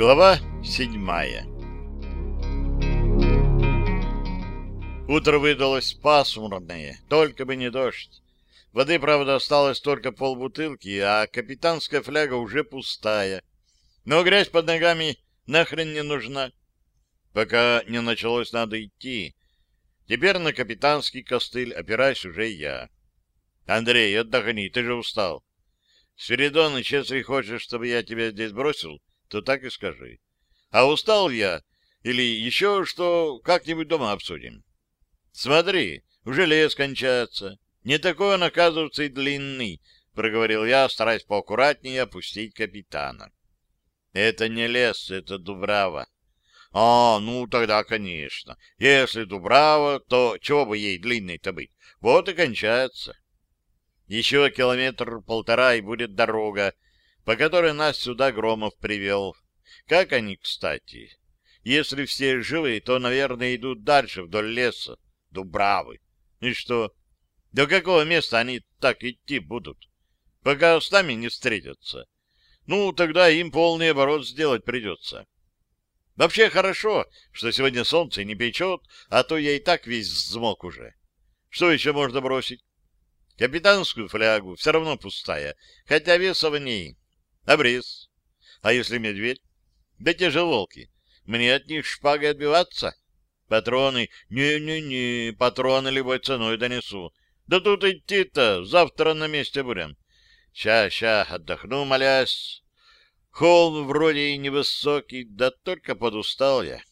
Глава седьмая Утро выдалось пасмурное, только бы не дождь. Воды, правда, осталось только полбутылки, а капитанская фляга уже пустая. Но грязь под ногами нахрен не нужна. Пока не началось, надо идти. Теперь на капитанский костыль опираюсь уже я. Андрей, отдохни, ты же устал. Спиридоныч, если хочешь, чтобы я тебя здесь бросил, то так и скажи. А устал я, или еще что, как-нибудь дома обсудим. Смотри, уже лес кончается. Не такой он, оказывается, и длинный, — проговорил я, стараясь поаккуратнее опустить капитана. Это не лес, это Дубрава. А, ну тогда, конечно. Если Дубрава, то чего бы ей длинной-то быть? Вот и кончается. Еще километр-полтора, и будет дорога, по которой нас сюда Громов привел. Как они, кстати? Если все живы, то, наверное, идут дальше вдоль леса, Дубравы. И что? До какого места они так идти будут? Пока с нами не встретятся. Ну, тогда им полный оборот сделать придется. Вообще хорошо, что сегодня солнце не печет, а то я и так весь взмок уже. Что еще можно бросить? Капитанскую флягу, все равно пустая, хотя веса в ней Обрез. А если медведь? Да те же волки. Мне от них шпагой отбиваться? Патроны? Не-не-не, патроны любой ценой донесу. Да тут идти-то, завтра на месте будем. Ща-ща, отдохну, молясь. Холм вроде и невысокий, да только подустал я.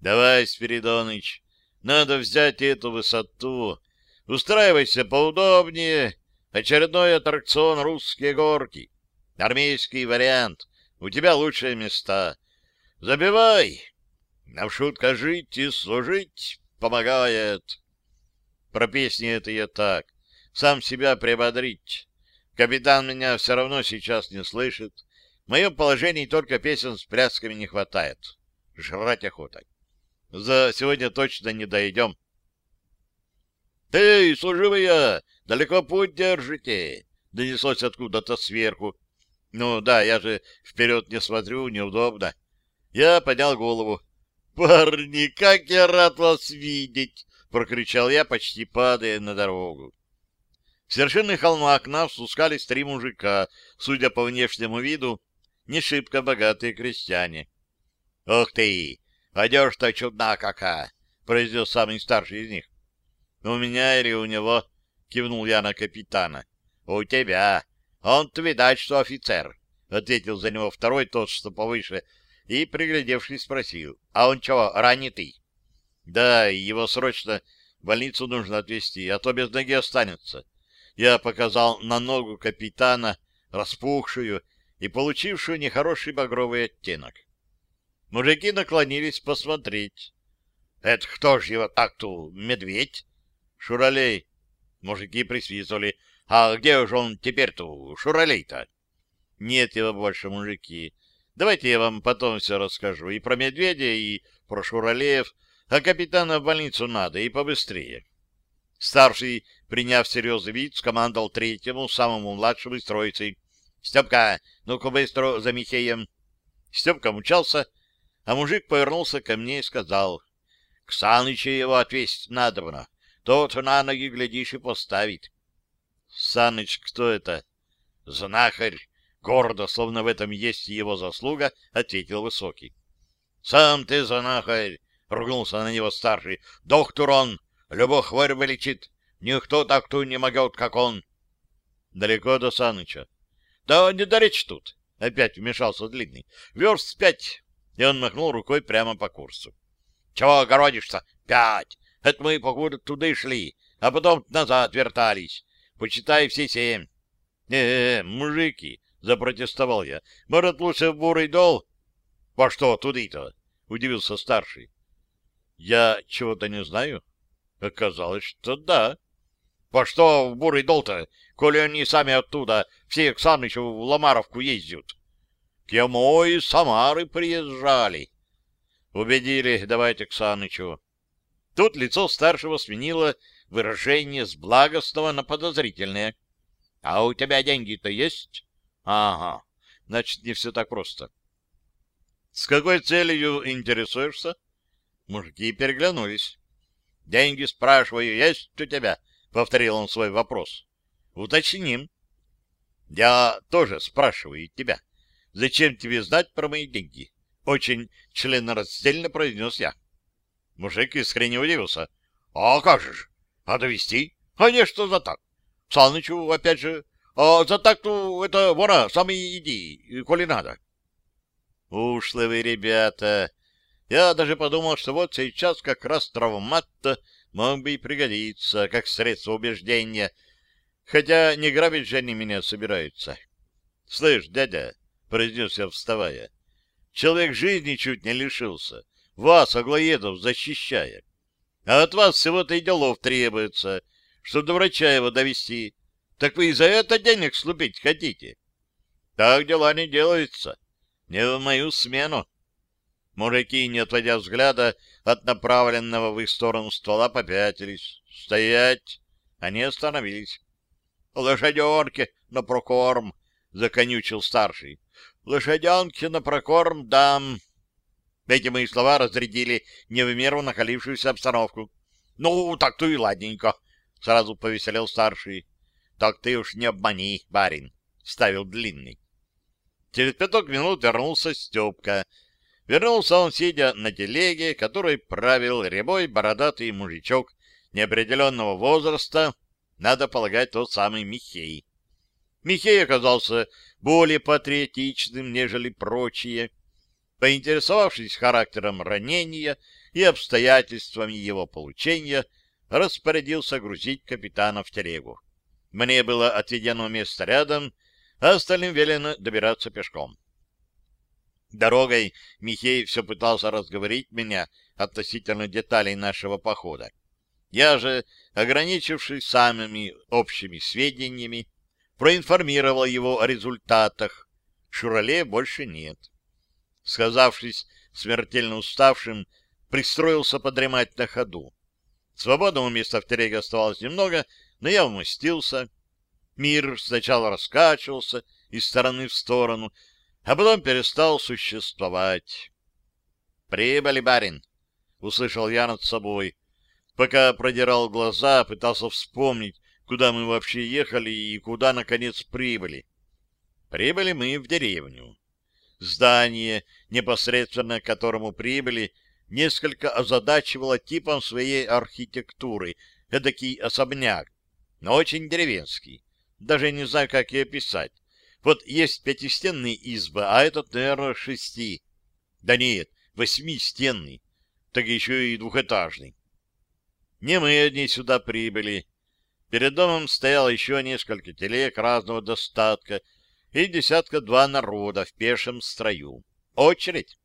Давай, Спиридоныч, надо взять эту высоту. Устраивайся поудобнее. Очередной аттракцион «Русские горки». Армейский вариант. У тебя лучшие места. Забивай. В шутка жить и служить помогает. Про песни это я так. Сам себя приободрить. Капитан меня все равно сейчас не слышит. В моем положении только песен с плясками не хватает. Жрать охота. За сегодня точно не дойдем. «Ты, служивые, далеко путь держите!» Донеслось откуда-то сверху. Ну да, я же вперед не смотрю, неудобно. Я поднял голову. «Парни, как я рад вас видеть!» — прокричал я, почти падая на дорогу. С вершины холма к нам спускались три мужика, судя по внешнему виду, не шибко богатые крестьяне. — Ух ты! Одежда чудна какая! — произнес самый старший из них. — У меня или у него? — кивнул я на капитана. — У тебя! Он-то, видать, что офицер, — ответил за него второй, тот, что повыше, и, приглядевшись, спросил. — А он чего, ранитый? — Да, его срочно в больницу нужно отвезти, а то без ноги останется. Я показал на ногу капитана, распухшую и получившую нехороший багровый оттенок. Мужики наклонились посмотреть. — Это кто ж его так-то, медведь? — Шуралей. Мужики присвистывали. А где же он теперь-то, Шуралей-то? Нет его больше, мужики. Давайте я вам потом все расскажу. И про медведя, и про Шуралеев. А капитана в больницу надо, и побыстрее. Старший, приняв серьезный вид, скомандовал третьему, самому младшему из троицы. «Степка, ну-ка быстро за Михеем!» Степка мучался, а мужик повернулся ко мне и сказал. «К Санычу его отвесть надобно. Тот на ноги, глядишь, и поставит. Саныч, кто это? Знахарь. Гордо, словно в этом есть его заслуга, ответил Высокий. Сам ты знахарь, ругнулся на него старший. Доктор он, любой хворь вылечит. Никто так ту не могет, как он. Далеко до Саныча. Да недалеко тут. Опять вмешался Длинный. Верст пять. И он махнул рукой прямо по курсу. Чего огородишься? Пять. Это мы, покуда туда и шли, а потом назад вертались. Почитай все семь. «Э, — Э, мужики, — запротестовал я, — может, лучше в бурый дол? — По что туды-то? — удивился старший. — Я чего-то не знаю. Оказалось, что да. — По что в бурый дол-то, коли они сами оттуда все к Санычу в Ломаровку ездят? — К ему из Самары приезжали. — Убедили, давайте к Санычу. Тут лицо старшего сменило выражение с благостного на подозрительное. — А у тебя деньги-то есть? — Ага, значит, не все так просто. С какой целью интересуешься? Мужики переглянулись. Деньги спрашиваю, есть у тебя? Повторил он свой вопрос. Уточним. Я тоже спрашиваю тебя. Зачем тебе знать про мои деньги? Очень членораздельно произнес я. Мужик искренне удивился. А как же? А довести? А не что за так? Санычу, опять же. А за так-то это вора, сам иди, коли надо. Ушлые вы ребята. Я даже подумал, что вот сейчас как раз травмат мог бы и пригодиться, как средство убеждения. Хотя не грабить же они меня собираются. — Слышь, дядя, — произнес я, вставая, — человек жизни чуть не лишился, вас, аглоедов, защищая. А от вас всего-то и делов требуется, что до врача его довести. Так вы и за это денег слупить хотите? Так дела не делаются. Не в мою смену. Мужики, не отводя взгляда от направленного в их сторону ствола, попятились. «Стоять!» Они остановились. «Лошаденки на прокорм!» — законючил старший. «Лошаденки на прокорм дам!» Эти мои слова разрядили не в меру накалившуюся обстановку. «Ну, так-то и ладненько!» — сразу повеселел старший. «Так ты уж не обмани, барин!» — ставил длинный. Через пяток минут вернулся Степка — Вернулся он, сидя на телеге, которой правил рябой бородатый мужичок неопределенного возраста, надо полагать, тот самый Михей. Михей оказался более патриотичным, нежели прочие. Поинтересовавшись характером ранения и обстоятельствами его получения, распорядился грузить капитана в телегу. Мне было отведено место рядом, а остальным велено добираться пешком. Дорогой Михей все пытался разговорить меня относительно деталей нашего похода. Я же, ограничившись самыми общими сведениями, проинформировал его о результатах. Шурале больше нет. Сказавшись смертельно уставшим, пристроился подремать на ходу. Свободного места в телеге оставалось немного, но я умостился. Мир сначала раскачивался из стороны в сторону, а потом перестал существовать. «Прибыли, барин!» — услышал я над собой. Пока продирал глаза, пытался вспомнить, куда мы вообще ехали и куда, наконец, прибыли. Прибыли мы в деревню. Здание, непосредственно к которому прибыли, несколько озадачивало типом своей архитектуры, эдакий особняк, но очень деревенский. Даже не знаю, как ее описать. Вот есть пятистенные избы, а этот, наверное, шести. Да нет, восьмистенный, так еще и двухэтажный. Не мы одни сюда прибыли. Перед домом стояло еще несколько телег разного достатка и десятка-два народа в пешем строю. Очередь.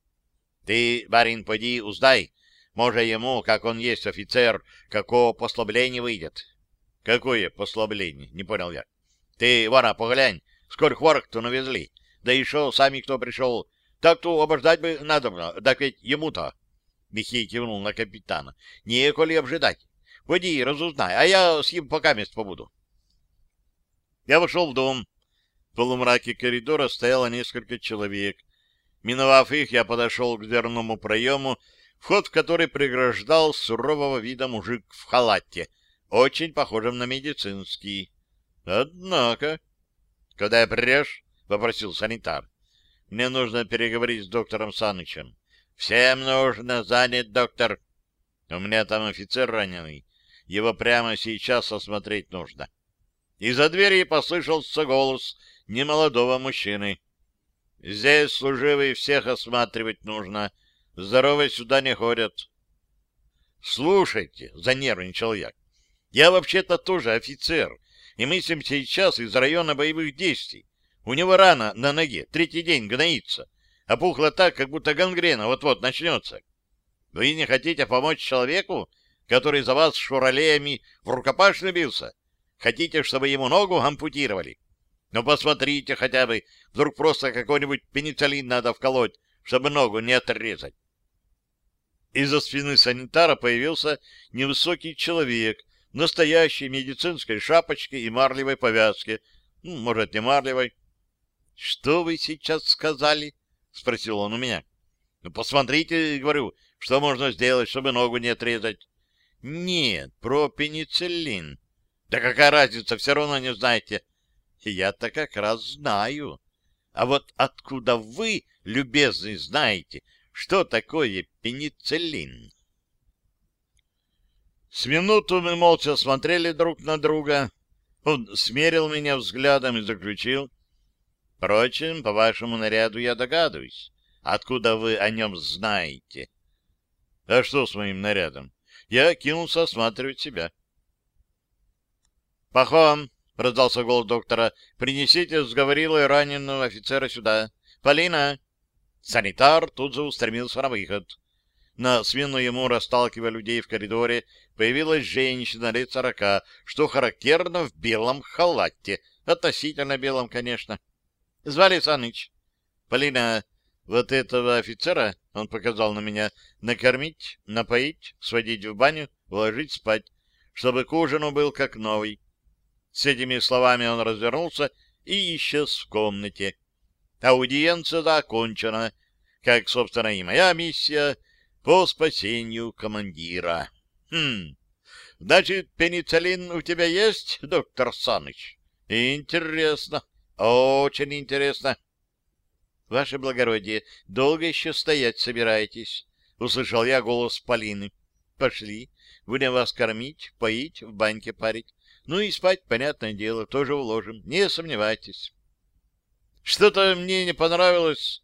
Ты, барин, поди, уздай. Может, ему, как он есть офицер, какого послабление выйдет. Какое послабление? Не понял я. Ты, вора, поглянь, Скоро хворок-то навезли. Да еще сами кто пришел. Так-то обождать бы надо, так ведь ему-то. Михей кивнул на капитана. Не коли обжидать. Пойди, разузнай, а я с ним пока мест побуду. Я вошел в дом. В полумраке коридора стояло несколько человек. Миновав их, я подошел к дверному проему, вход в который преграждал сурового вида мужик в халате, очень похожем на медицинский. Однако... — Когда придешь? — попросил санитар. — Мне нужно переговорить с доктором Санычем. — Всем нужно, занят доктор. У меня там офицер раненый. Его прямо сейчас осмотреть нужно. Из-за двери послышался голос немолодого мужчины. — Здесь служивые всех осматривать нужно. Здоровые сюда не ходят. — Слушайте, — занервничал я, — я вообще-то тоже офицер, — и мыслим сейчас из района боевых действий. У него рана на ноге, третий день гноится, опухла так, как будто гангрена вот-вот начнется. Вы не хотите помочь человеку, который за вас шуралеями в рукопашную бился? Хотите, чтобы ему ногу ампутировали? Ну, посмотрите хотя бы, вдруг просто какой-нибудь пенициллин надо вколоть, чтобы ногу не отрезать. Из-за спины санитара появился невысокий человек настоящей медицинской шапочке и марлевой повязке. Ну, может, не марлевой. — Что вы сейчас сказали? — спросил он у меня. Ну, посмотрите, говорю, что можно сделать, чтобы ногу не отрезать. Нет, про пенициллин. Да какая разница, все равно не знаете. Я-то как раз знаю. А вот откуда вы, любезный, знаете, что такое пенициллин? С минуту мы молча смотрели друг на друга. Он смерил меня взглядом и заключил. Впрочем, по вашему наряду я догадываюсь, откуда вы о нем знаете. А что с моим нарядом? Я кинулся осматривать себя. Пахом, раздался голос доктора, принесите сговорило раненого офицера сюда. Полина! Санитар тут же устремился на выход. На смену ему, расталкивая людей в коридоре, появилась женщина лет сорока, что характерно в белом халате, относительно белом, конечно. Звали Саныч. Полина, вот этого офицера, он показал на меня, накормить, напоить, сводить в баню, уложить спать, чтобы к ужину был как новый. С этими словами он развернулся и исчез в комнате. Аудиенция закончена, как, собственно, и моя миссия по спасению командира. Хм, значит, пенициллин у тебя есть, доктор Саныч? Интересно, очень интересно. Ваше благородие, долго еще стоять собираетесь? Услышал я голос Полины. Пошли, будем вас кормить, поить, в баньке парить. Ну и спать, понятное дело, тоже уложим, не сомневайтесь. Что-то мне не понравилось,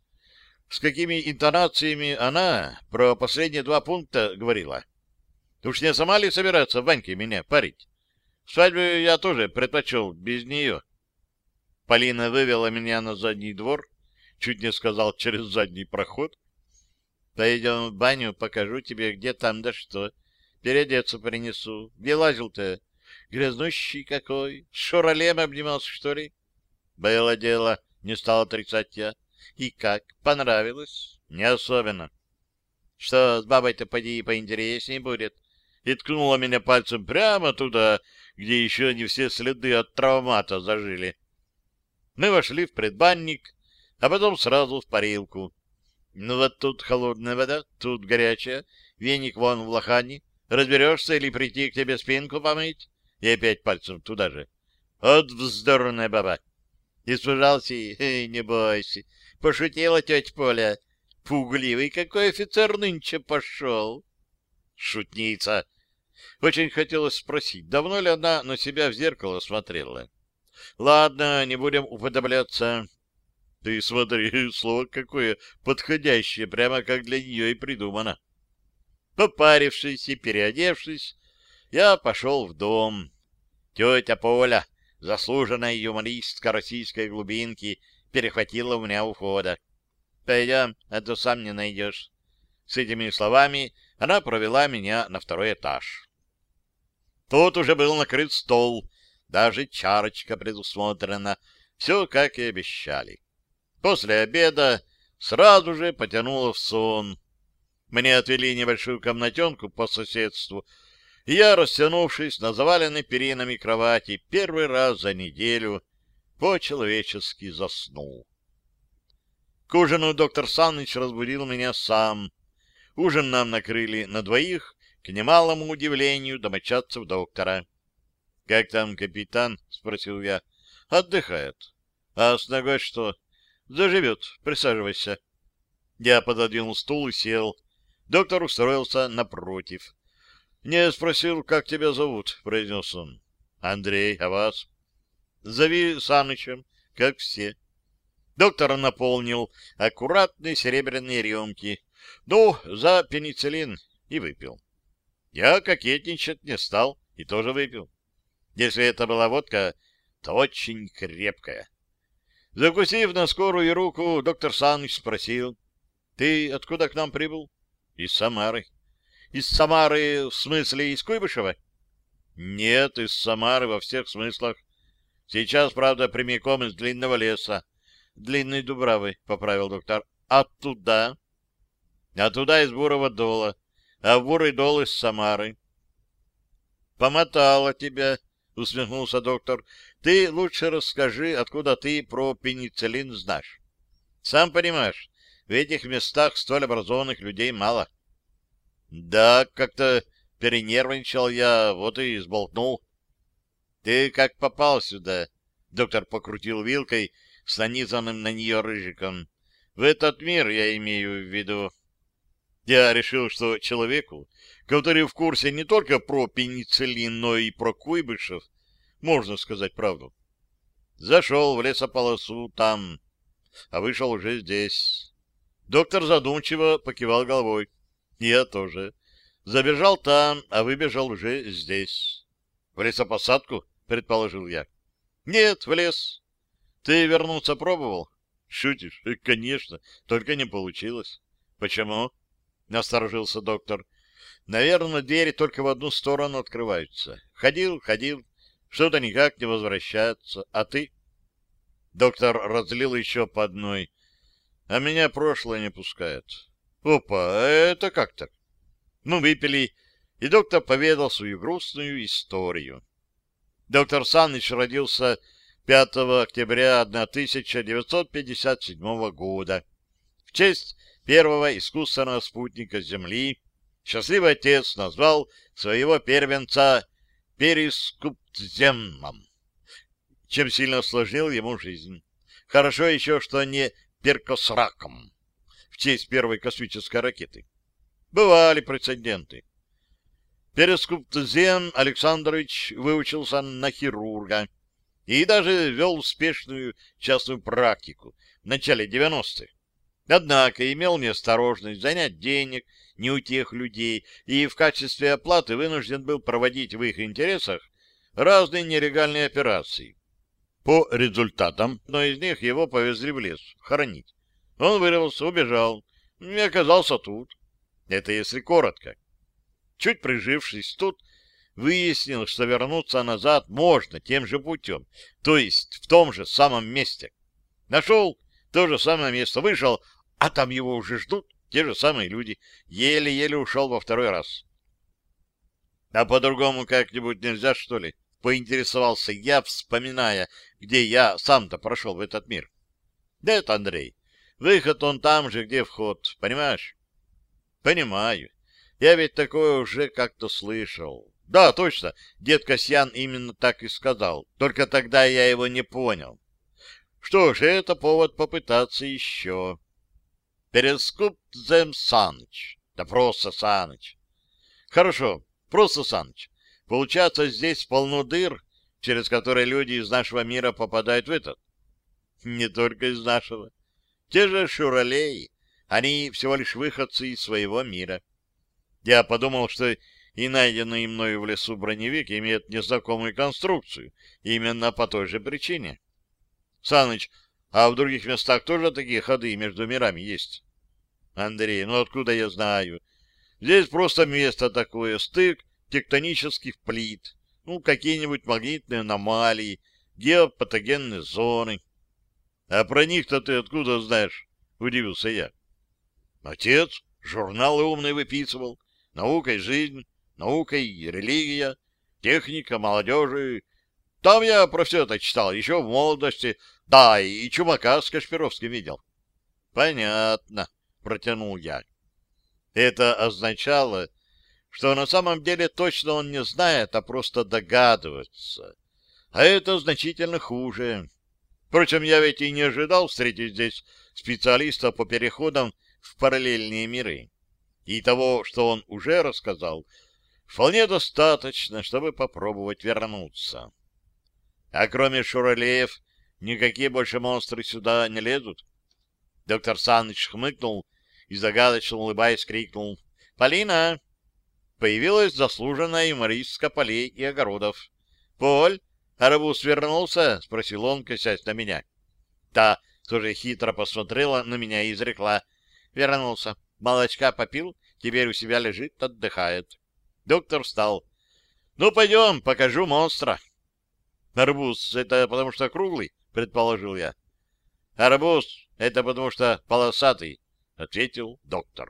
с какими интонациями она про последние два пункта говорила. Уж не сама ли собираться в баньке меня парить? Свадьбу я тоже предпочел без нее. Полина вывела меня на задний двор, чуть не сказал через задний проход. Пойдем в баню, покажу тебе, где там да что. Переодеться принесу. Где лазил-то? Грязнущий какой. Шуралем обнимался, что ли? Было дело, не стал отрицать я. И как? Понравилось? Не особенно. Что, с бабой-то поди поинтереснее будет. И ткнула меня пальцем прямо туда, где еще не все следы от травмата зажили. Мы вошли в предбанник, а потом сразу в парилку. Ну вот тут холодная вода, тут горячая, веник вон в лохане. Разберешься или прийти к тебе спинку помыть? И опять пальцем туда же. От вздорная баба. Испужался и, не бойся, пошутила тетя Поля. Пугливый какой офицер нынче пошел. Шутница. Очень хотелось спросить, давно ли она на себя в зеркало смотрела. Ладно, не будем уподобляться. Ты смотри, слово какое подходящее, прямо как для нее и придумано. Попарившись и переодевшись, я пошел в дом. Тетя Поля, заслуженная юмористка российской глубинки, перехватила у меня у входа. «Пойдем, а то сам не найдешь». С этими словами она провела меня на второй этаж. Тут уже был накрыт стол, даже чарочка предусмотрена, все, как и обещали. После обеда сразу же потянуло в сон. Мне отвели небольшую комнатенку по соседству, и я, растянувшись на заваленной перинами кровати, первый раз за неделю по-человечески заснул. К ужину доктор Саныч разбудил меня сам. Ужин нам накрыли на двоих, к немалому удивлению домочадцев доктора. — Как там капитан? — спросил я. — Отдыхает. — А с ногой что? — Заживет. Присаживайся. Я пододвинул стул и сел. Доктор устроился напротив. — Не спросил, как тебя зовут, — произнес он. — Андрей, а вас? — Зови Санычем, как все. Доктор наполнил аккуратные серебряные рюмки. Ну, за пенициллин и выпил. Я кокетничать не стал и тоже выпил. Если это была водка, то очень крепкая. Закусив на скорую руку, доктор Саныч спросил, «Ты откуда к нам прибыл?» «Из Самары». «Из Самары в смысле из Куйбышева?» «Нет, из Самары во всех смыслах. Сейчас, правда, прямиком из длинного леса. Длинной Дубравы», — поправил доктор. «А туда?» «А из Бурого дола, а в Бурый дол из Самары». «Помотала тебя», — усмехнулся доктор. — Ты лучше расскажи, откуда ты про пенициллин знаешь. Сам понимаешь, в этих местах столь образованных людей мало. Да, как-то перенервничал я, вот и сболтнул. Ты как попал сюда? Доктор покрутил вилкой с нанизанным на нее рыжиком. В этот мир я имею в виду. Я решил, что человеку, который в курсе не только про пенициллин, но и про куйбышев, можно сказать правду. Зашел в лесополосу там, а вышел уже здесь. Доктор задумчиво покивал головой. Я тоже. Забежал там, а выбежал уже здесь. В лесопосадку, предположил я. Нет, в лес. Ты вернуться пробовал? Шутишь? Конечно, только не получилось. Почему? Насторожился доктор. Наверное, двери только в одну сторону открываются. Ходил, ходил, что-то никак не возвращается. А ты? Доктор разлил еще по одной. А меня прошлое не пускает. Опа, это как так? Мы выпили, и доктор поведал свою грустную историю. Доктор Саныч родился 5 октября 1957 года в честь первого искусственного спутника Земли. Счастливый отец назвал своего первенца Перискуптземом, чем сильно осложнил ему жизнь. Хорошо еще, что не Перкосраком в честь первой космической ракеты. Бывали прецеденты. Перескуптзем Александрович выучился на хирурга и даже вел успешную частную практику в начале 90-х. Однако имел неосторожность занять денег не у тех людей и в качестве оплаты вынужден был проводить в их интересах разные нелегальные операции. По результатам одной из них его повезли в лес хоронить. Он вырвался, убежал и оказался тут. Это если коротко. Чуть прижившись тут, выяснил, что вернуться назад можно тем же путем, то есть в том же самом месте. Нашел то же самое место, вышел, а там его уже ждут те же самые люди. Еле-еле ушел во второй раз. А по-другому как-нибудь нельзя, что ли? Поинтересовался я, вспоминая, где я сам-то прошел в этот мир. Да это Андрей. Выход он там же, где вход, понимаешь? Понимаю. Я ведь такое уже как-то слышал. Да, точно, дед Касьян именно так и сказал. Только тогда я его не понял. Что ж, это повод попытаться еще. Перескуп Зем Саныч. Да просто Саныч. Хорошо, просто Саныч. Получается, здесь полно дыр, через которые люди из нашего мира попадают в этот. Не только из нашего. Те же шуралеи, они всего лишь выходцы из своего мира. Я подумал, что и найденный мною в лесу броневик имеет незнакомую конструкцию, именно по той же причине. Саныч, а в других местах тоже такие ходы между мирами есть? Андрей, ну откуда я знаю? Здесь просто место такое, стык тектонических плит, ну, какие-нибудь магнитные аномалии, геопатогенные зоны. — А про них-то ты откуда знаешь? — удивился я. — Отец журналы умные выписывал. Наука и жизнь, наука и религия, техника молодежи. Там я про все это читал, еще в молодости. Да, и Чумака с Кашпировским видел. — Понятно, — протянул я. Это означало, что на самом деле точно он не знает, а просто догадывается. А это значительно хуже. Впрочем, я ведь и не ожидал встретить здесь специалиста по переходам в параллельные миры. И того, что он уже рассказал, вполне достаточно, чтобы попробовать вернуться. А кроме шуралеев, никакие больше монстры сюда не лезут? Доктор Саныч хмыкнул и, загадочно улыбаясь, крикнул «Полина!» Появилась заслуженная юмористка полей и огородов. «Поль, Арабус вернулся? — спросил он, косясь на меня. Та тоже хитро посмотрела на меня и изрекла. Вернулся. Молочка попил, теперь у себя лежит, отдыхает. Доктор встал. — Ну, пойдем, покажу монстра. — Арбуз — это потому что круглый, — предположил я. — Арбуз — это потому что полосатый, — ответил доктор.